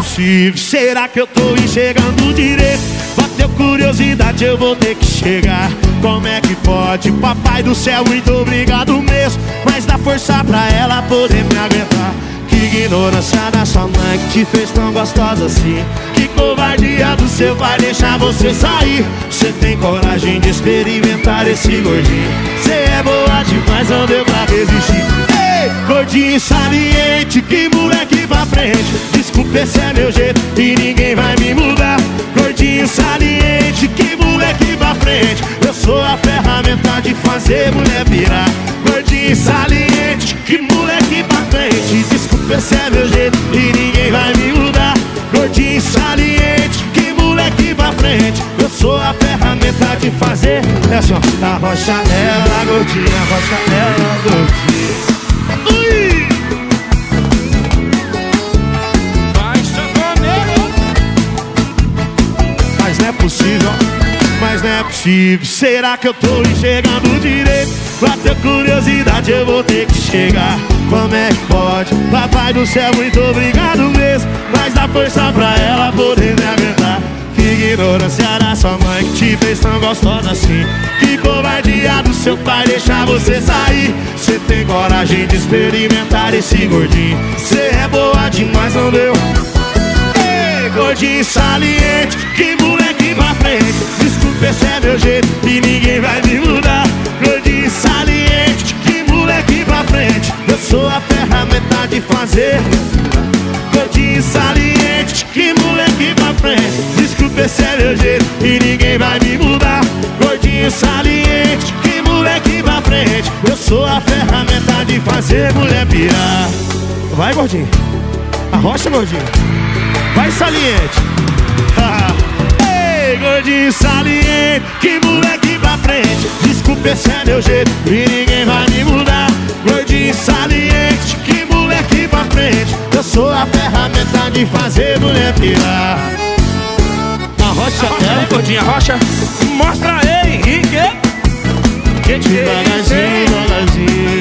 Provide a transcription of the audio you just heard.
possível. Será que eu tô enxergando direito? Bateu curiosidade, eu vou ter que chegar. Como é que pode? Papai do céu, muito obrigado mesmo. Mas dá força pra ela poder me aguentar. Que ignorância da sua mãe que te fez tão gostosa assim. Que covardia do seu pai deixar você sair. Você tem coragem de experimentar esse gordinho. Você é boa demais, não deu pra resistir. Ei, gordinho saliente, que moleque pra frente. Esse é meu jeito e ninguém vai me mudar. Gordinho saliente, que moleque pra frente. Eu sou a ferramenta de fazer mulher virar. Gordinho saliente, que moleque pra frente. Desculpa, esse é meu jeito e ninguém vai me mudar. Gordinho saliente, que moleque pra frente. Eu sou a ferramenta de fazer. É assim, ó. A rocha ela, gordinha, a rocha ela, gordinha. Possível, mas não é possível. Será que eu tô enxergando direito? Bateu curiosidade, eu vou ter que chegar. Como é que pode? Papai do céu, muito obrigado mesmo. Mas dá força pra ela poder me aguentar. Que ignorância da sua mãe que te fez tão gostosa assim. Que covardia do seu pai deixar você sair. Você tem coragem de experimentar esse gordinho. Você é boa demais, não deu? Gordinho saliente, que pra frente. Desculpa, esse é meu jeito e ninguém vai me mudar. Gordinho saliente, que moleque pra frente. Eu sou a ferramenta de fazer. Gordinho saliente, que moleque pra frente. Desculpa, esse é meu jeito e ninguém vai me mudar. Gordinho saliente, que moleque pra frente. Eu sou a ferramenta de fazer mulher pirar. Vai, gordinho. Arrocha, gordinho. Vai saliente Ei, gordinho saliente Que moleque pra frente. Desculpa, esse é meu jeito E ninguém vai me mudar. Gordinho saliente Que moleque pra frente. Eu sou a ferramenta de fazer mulher pirar. Arrocha Rocha aí, ela gordinha, rocha. Mostra aí, Henrique. Que é Devagarzinho, devagarzinho